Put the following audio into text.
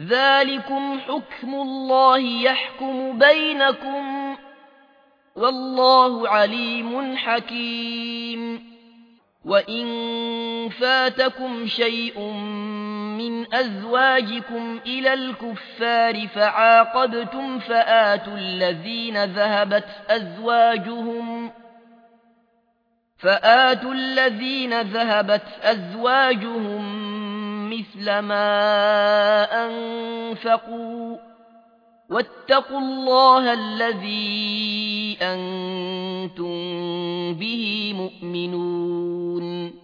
ذلكم حكم الله يحكم بينكم والله عليم حكيم وإن فاتكم شيء من أزواجكم إلى الكفار فعاقبتم فآتوا الذين ذهبت أزواجهم فآتوا الذين ذهبت أزواجهم مثل ما أنفقوا واتقوا الله الذي أنتم به مؤمنون